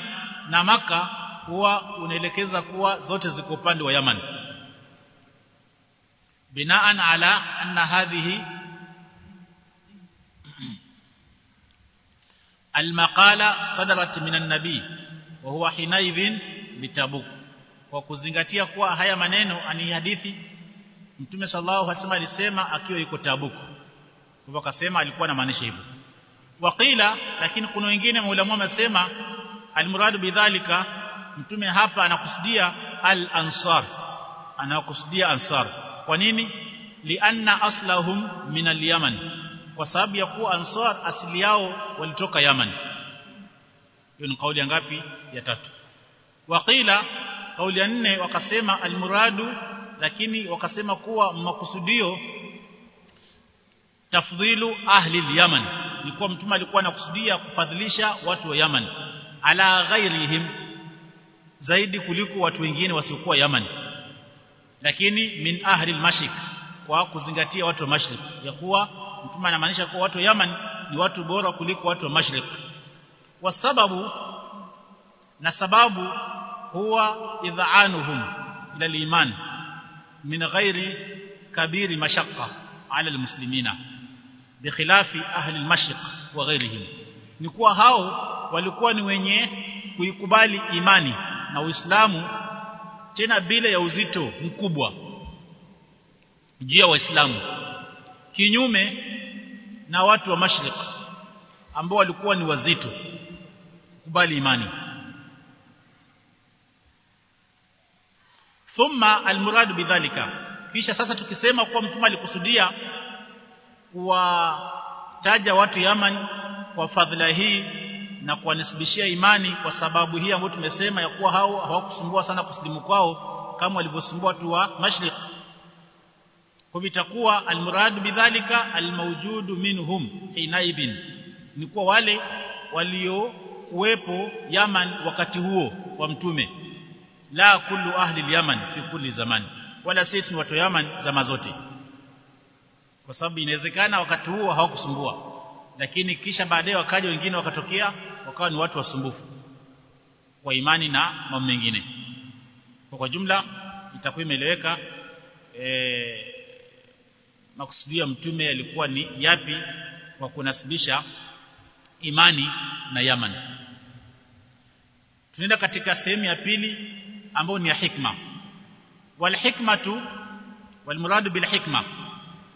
na maka huwa unaelekeza kuwa zote ziko upande wa Yaman. Binaan ala anna hadhihi almaqala sadarat minan nabi wa huwa hinaidhin bitabuk kwa kuzingatia kuwa haya maneno ani hadithi Mtume sallallahu alaihi wasallam alisema akiwa yuko Tabuk. Kwa akasema alikuwa anamaanisha hivyo. Waqila lakini kuna wengine maulamu wamesema almuradu bidhalika mtume hapa anakusudia al-ansar. Anakusudia ansar. Kwa nini? Lianna aslahum min al-Yaman kwa sababu ya kuwa ansar asili yao walitoka Yaman. Hiyo ni kauli ngapi? Ya tatu. Waqila kauli ya nne wakasema almuradu lakini wakasema kuwa makusudio tafdhilu ahli al-yaman. Ni kuwa mtume alikuwa anakusudia kufadhilisha watu wa Yaman. Ala ghairihim zaidi kuliko watu wengine wasiokuwa Yaman. Lakini min ahli al-mashriq kwa kuzingatia watu wa mashriq ya kuwa mtume anamaanisha kuwa watu wa Yaman ni watu bora kuliko watu wa mashriq. Kwa sababu na sababu huwa idhaanuhum ila al-iman min ghairi kabiri mashaqqa ala almuslimina bikhilafi ahli al-mashriq wa ghairihim. Ni kuwa hao walikuwa ni wenye kuikubali imani na Uislamu tena bila ya uzito mkubwa juu ya Waislamu kinyume na watu wa mashriq ambao walikuwa ni wazito kubali imani. Thumma almurad bidhalika. Kisha sasa tukisema kuwa mtume alikusudia kuwataja watu Yaman kwa fadhila hii na kuwanisibishia imani kwa sababu hii ambayo tumesema ya kuwa hao hawakusumbua sana kusilimu kwao kama walivyosumbua watu wa mashriq kwa almuradu bidhalika almawjudu minhum hinaibin. Ni kuwa wale waliokuwepo Yaman wakati huo wa mtume. La kullu ahli yaman fi kulli zamani wala sisi ni watu Yaman zama zote. Kwa sababu inawezekana wakati huo hawakusumbua. Lakini kisha baadaye wakaja wengine wakatokea wakawa ni watu wasumbufu. Kwa imani na mambo mengine. Kwa, kwa jumla itakuwa imeeleweka e, makusudio mtume yalikuwa ni yapi kwa kunasibisha imani na Yaman. Tunaenda katika sehemu ya pili ambayo ni ya hikma. Wal hikmatu wal muradu bil hikma.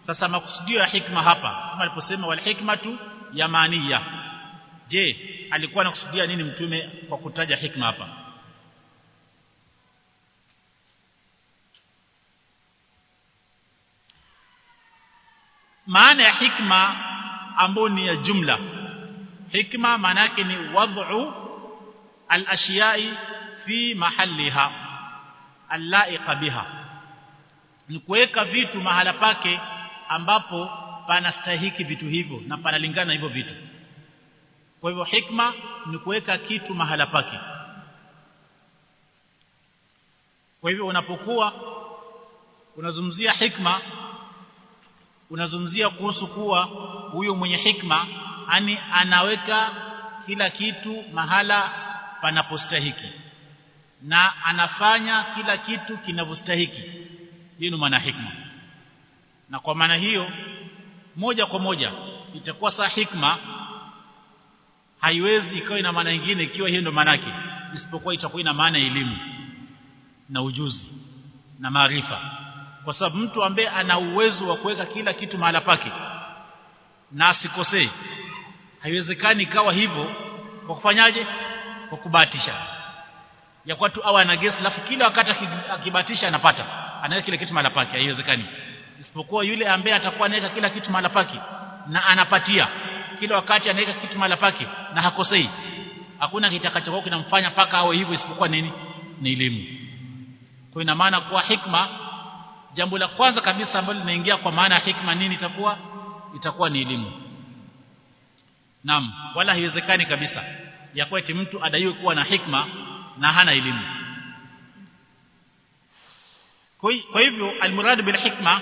Sasa makusudio ya hikma hapa kama aliposema wal hikmatu yamaniya. Je alikuwa anakusudia nini mtume kwa kutaja hikma hapa maana ya hikma ambayo ni ya jumla. Hikma maana yake ni wad'u al-ashiyai fi mahalliha allaiqa biha. Ni kuweka vitu mahala pake ambapo panastahiki vitu hivyo na panalingana hivyo vitu. Kwa hivyo hikma ni kuweka kitu mahala pake. Kwa hivyo unapokuwa unazungumzia hikma unazungumzia kuhusu kuwa huyo mwenye hikma ani anaweka kila kitu mahala panapostahiki. Na anafanya kila kitu kinavyostahiki. Hiyo ni maana hikma. Na kwa maana hiyo moja kwa moja itakuwa saa hikma haiwezi ikawa ina maana nyingine ikiwa hiyo ndo maana yake. Isipokuwa itakuwa ina maana elimu na ujuzi na maarifa kwa sababu mtu ambaye ana uwezo wa kuweka kila kitu mahala pake na asikosee haiwezekani kawa hivyo kwa kufanyaje? Kwa kubatisha ya kwa tu awe ana gesi alafu kila wakati akibatisha anapata. Anaweka kila kitu mahala pake haiwezekani. Isipokuwa yule ambaye atakuwa anaweka kila kitu mahala pake na anapatia. Kila wakati anaweka kitu mahala pake na hakosei. Hakuna kitakachokuwa kinamfanya paka awe hivyo isipokuwa nini? Ni elimu. Kwa ina maana kuwa hikma jambo la kwanza kabisa ambalo linaingia kwa maana ya hikma nini itakuwa? Itakuwa ni elimu. Naam wala haiwezekani kabisa ya kuwa eti mtu adaiwe kuwa na hikma na hana elimu. Kwa hivyo almurad bil hikma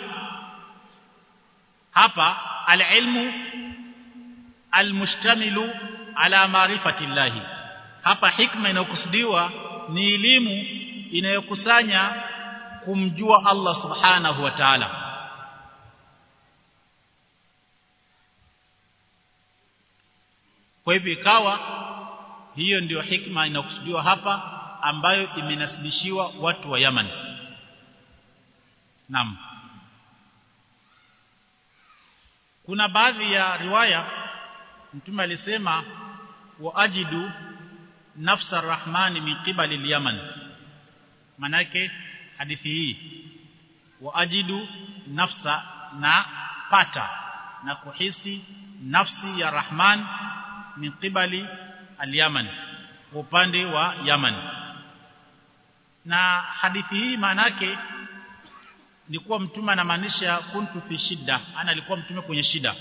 hapa alilmu almustamilu ala maarifati llahi hapa hikma inayokusudiwa ni elimu inayokusanya kumjua Allah subhanahu wa ta'ala. Kwa hivyo ikawa hiyo ndiyo hikma inakusudiwa hapa ambayo imenasibishiwa watu wa Yaman. Naam. Kuna baadhi ya riwaya Mtume alisema waajidu nafsa rahmani min qibali al-Yaman. Manake hadithi hii. Waajidu nafsa na pata na kuhisi nafsi ya Rahman min qibali al-Yaman upande wa Yaman. Na hadithi hii maana yake ni kuwa mtume anamaanisha kuntu fi shida ana alikuwa mtume kwenye shida.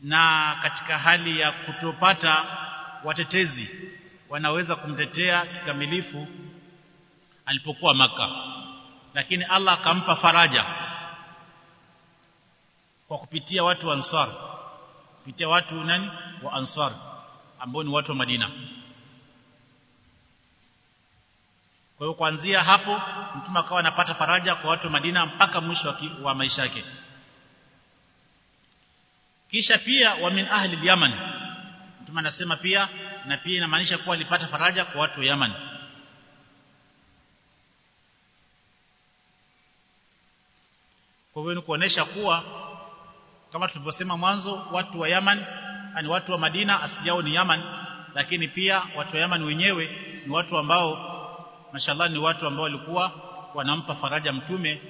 Na katika hali ya kutopata watetezi wanaweza kumtetea kikamilifu alipokuwa maka lakini Allah akampa faraja kwa kupitia watu wa Ansar. Kupitia watu nani? Wa Ansar ambao ni watu wa Madina. Kwa hiyo kuanzia hapo mtume akawa anapata faraja kwa watu wa Madina mpaka mwisho wa, maisha yake. Kisha pia wa min ahli Yaman mtume anasema pia na pia inamaanisha kuwa alipata faraja kwa watu wa Yaman kwa hiyo ni kuonesha kuwa kama tulivyosema mwanzo watu wa Yaman ni watu wa Madina asijao ni Yaman lakini pia watu wa Yaman wenyewe ni watu ambao mashallah ni watu ambao walikuwa wanampa faraja mtume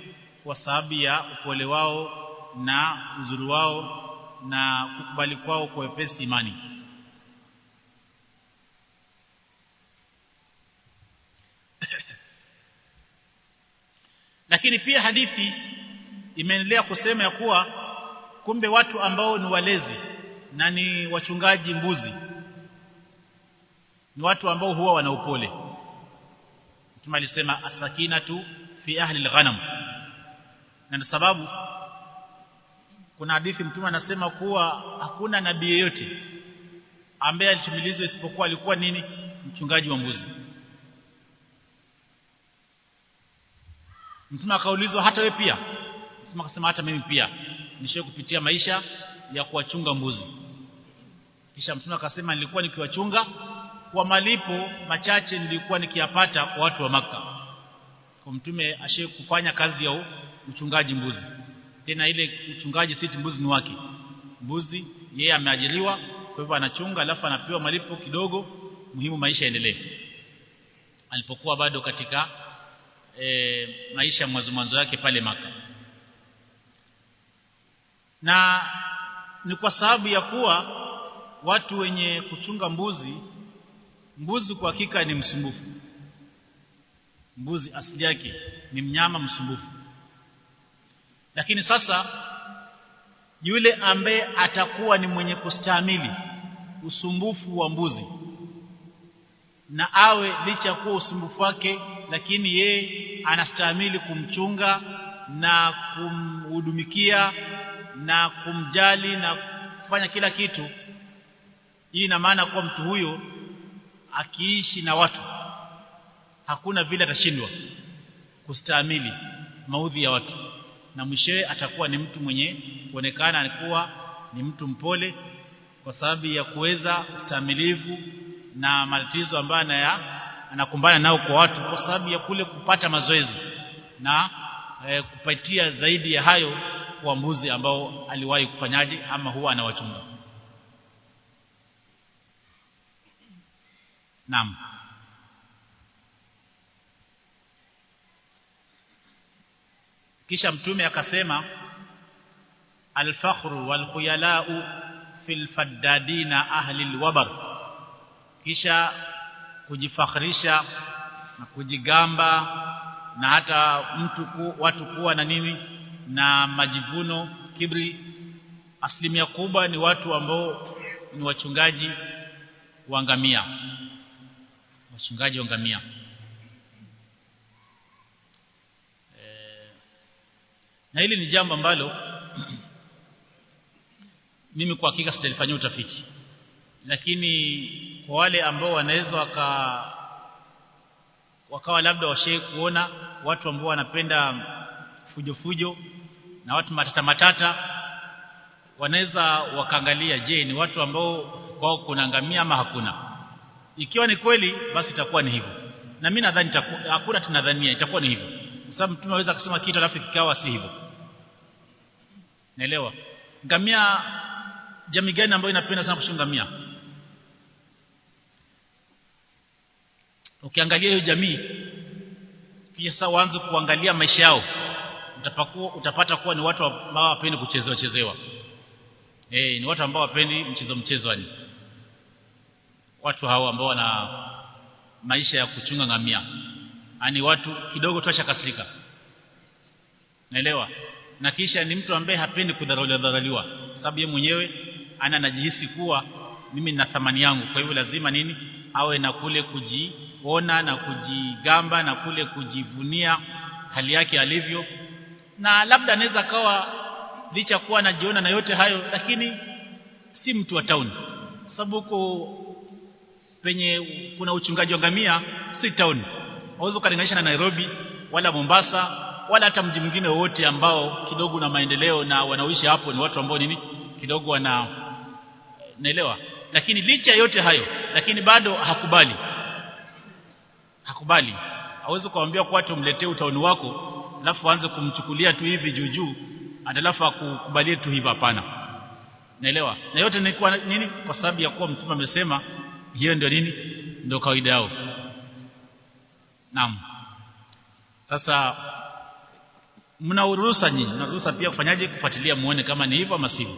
kwa sababu ya upole wao na uzuri wao na kukubali kwao kwa wepesi imani. Lakini pia hadithi imeendelea kusema ya kuwa kumbe watu ambao ni walezi na ni wachungaji mbuzi ni watu ambao huwa wana upole. Mtume alisema asakinatu fi ahli alghanam. Na sababu kuna hadithi mtume anasema kuwa hakuna nabii yeyote ambaye alitumilizwa isipokuwa alikuwa nini? Mchungaji wa mbuzi. Mtume akaulizwa hata wewe pia akasema hata mimi pia. Nishie kupitia maisha ya kuwachunga mbuzi. Kisha mtume akasema nilikuwa nikiwachunga kwa malipo machache nilikuwa nikiyapata kwa watu wa maka kwa mtume ashe kufanya kazi ya uchungaji mbuzi. Tena ile uchungaji si mbuzi ni wake. Mbuzi yeye ameajiriwa kwa hivyo anachunga alafu anapewa malipo kidogo muhimu maisha yaendelee. Alipokuwa bado katika e, maisha mwanzo mwanzo yake pale maka na ni kwa sababu ya kuwa watu wenye kuchunga mbuzi mbuzi kwa hakika ni msumbufu. Mbuzi asili yake ni mnyama msumbufu. Lakini sasa yule ambaye atakuwa ni mwenye kustahimili usumbufu wa mbuzi na awe licha kuwa usumbufu wake lakini yeye anastahimili kumchunga na kumhudumikia na kumjali na kufanya kila kitu hii ina maana kwa mtu huyo akiishi na watu hakuna vile atashindwa kustahimili maudhi ya watu. Na mwishowe atakuwa ni mtu mwenye kuonekana alikuwa ni mtu mpole kwa sababu ya kuweza kustahimilivu na matatizo ambayo anaya anakumbana nao kwa watu kwa sababu ya kule kupata mazoezi na e, kupatia zaidi ya hayo kwa mbuzi ambao aliwahi kufanyaje ama huwa anawachunga Naam. Kisha mtume akasema al-fakhru wal-khuyala'u fil faddadina ahli al-wabar kisha kujifakhrisha na kujigamba na hata mtu ku, watu kuwa na nini na majivuno kibri asilimia kubwa ni watu ambao ni wachungaji wa ngamia. Wachungaji wa ngamia. E, na hili ni jambo ambalo mimi kwa hakika sitalifanyia utafiti. Lakini kwa wale ambao wanaweza waka wakawa labda washe kuona watu ambao wanapenda fujo fujo na watu matata matata wanaweza wakaangalia je ni watu ambao kwao kuna ngamia ama hakuna? Ikiwa ni kweli basi itakuwa ni hivyo. Na mimi nadhani hakuna tunadhania itakuwa ni hivyo. Kwa sababu mtume anaweza kusema kitu alafu kikawa si hivyo. Naelewa? Ngamia jamii gani ambayo inapenda sana kushika ngamia? Ukiangalia hiyo jamii kisha sasa uanze kuangalia maisha yao utapakuwa utapata kuwa ni watu ambao wapendi kuchezewa chezewa. Eh ni watu ambao wapendi mchezo mchezo ani. Watu hao ambao wana maisha ya kuchunga ngamia. Ani watu kidogo tu ashakasirika naelewa? Na kisha ni mtu ambaye hapendi kudharauliwa dharauliwa. Sababu yeye mwenyewe ana anajihisi kuwa mimi nina thamani yangu. Kwa hivyo lazima nini? Awe na kule kujiona na kujigamba na kule kujivunia hali yake alivyo na labda anaweza kawa licha kuwa anajiona na yote hayo lakini si mtu wa town. Sababu huko penye kuna uchungaji wa ngamia si town. Hauwezi kulinganisha na Nairobi wala Mombasa wala hata mji mwingine wote ambao kidogo na maendeleo na wanaoishi hapo ni watu ambao nini kidogo wana naelewa. Lakini licha yote hayo lakini bado hakubali. Hakubali. Hawezi kuambia kwa watu mletee utaoni wako alafu aanze kumchukulia tu hivi juu juu atalafu akukubalie tu hivi hapana. Naelewa? Na yote ni kwa nini? Kwa sababu ya kuwa mtume amesema hiyo ndio nini? Ndio kawaida yao. Naam. Sasa mna uruhusa nyinyi mnaruhusa pia kufanyaje? Kufuatilia muone kama ni hivyo ama sivyo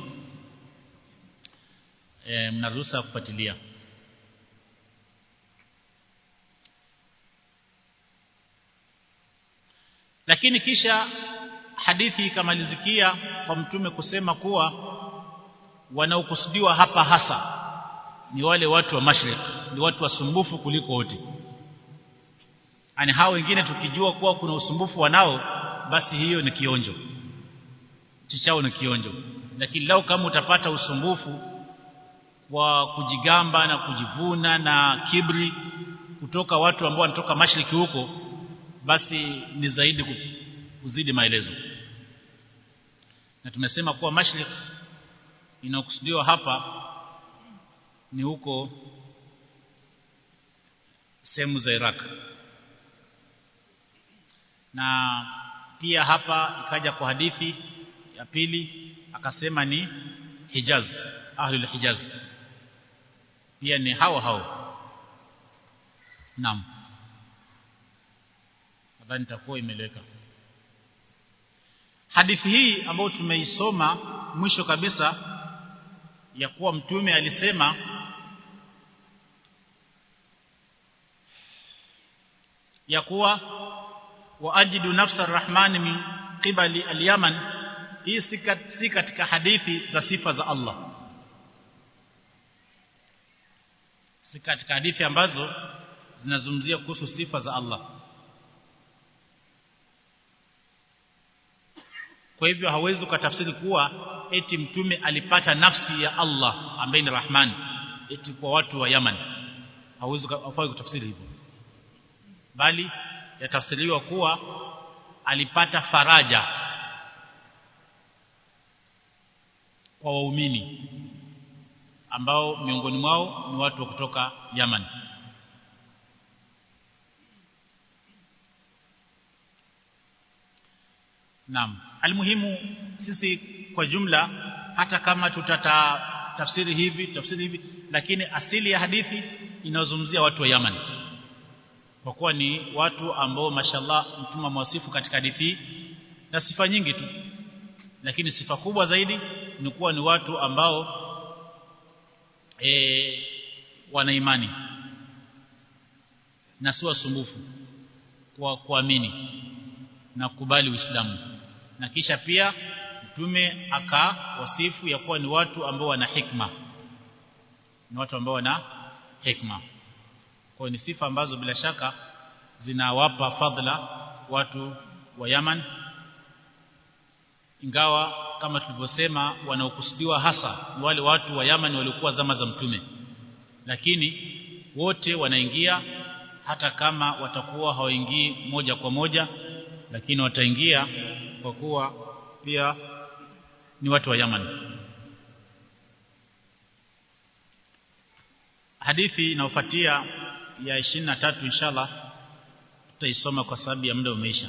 mna mnaruhusa kufuatilia lakini kisha hadithi ikamalizikia kwa mtume kusema kuwa wanaokusudiwa hapa hasa ni wale watu wa mashrik ni watu wasumbufu kuliko wote. Ani hao wengine tukijua kuwa kuna usumbufu wanao basi hiyo ni kionjo. Chichao ni kionjo. Lakini lao kama utapata usumbufu wa kujigamba na kujivuna na kibri kutoka watu ambao wanatoka mashariki huko basi ni zaidi kuzidi maelezo. Na tumesema kuwa mashriq inayokusudiwa hapa ni huko sehemu za Iraq. Na pia hapa ikaja kwa hadithi ya pili akasema ni Hijaz ahlul Hijaz. Pia ni hao hao. Naam nadhani itakuwa imeleka hadithi hii ambayo tumeisoma mwisho kabisa ya kuwa mtume alisema ya kuwa waajidu nafsa rahmani min qibali al-yaman hii si katika hadithi za sifa za Allah. Si katika hadithi ambazo zinazungumzia kuhusu sifa za Allah kwa hivyo hawezi ukatafsiri kuwa eti mtume alipata nafsi ya Allah ambaye ni Rahman eti kwa watu wa Yaman. Hawezi hafai kutafsiri hivyo. Bali yatafsiriwa kuwa alipata faraja kwa waumini ambao miongoni mwao ni watu wa kutoka Yaman Naam. Almuhimu sisi kwa jumla hata kama tutata tafsiri hivi tafsiri hivi lakini asili ya hadithi inazungumzia watu wa Yaman. Kwa kuwa ni watu ambao mashallah mtuma mwasifu katika hadithi na sifa nyingi tu. Lakini sifa kubwa zaidi ni kuwa ni watu ambao e, wana imani. Na si wasumbufu. Kwa kuamini na kukubali Uislamu na kisha pia mtume akawasifu ya kuwa ni watu ambao wana hikma. Ni watu ambao wana hikma. Kwa ni sifa ambazo bila shaka zinawapa fadhila watu wa Yaman. Ingawa kama tulivyosema wanaokusudiwa hasa wale watu wa Yaman waliokuwa zama za mtume. Lakini wote wanaingia hata kama watakuwa hawaingii moja kwa moja lakini wataingia kwa kuwa pia ni watu wa Yaman. Hadithi inayofuatia ya 23 inshallah tutaisoma kwa sababu ya muda umeisha.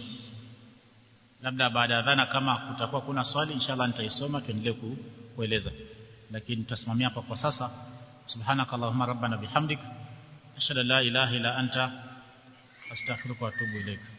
Labda baada ya dhana kama kutakuwa kuna swali inshallah nitaisoma tuendelee kueleza. Lakini tutasimamia hapa kwa sasa. Subhanakallahumma rabbana bihamdik. Ashhadu la ilaha illa anta. Astaghfiruka wa atubu ilaika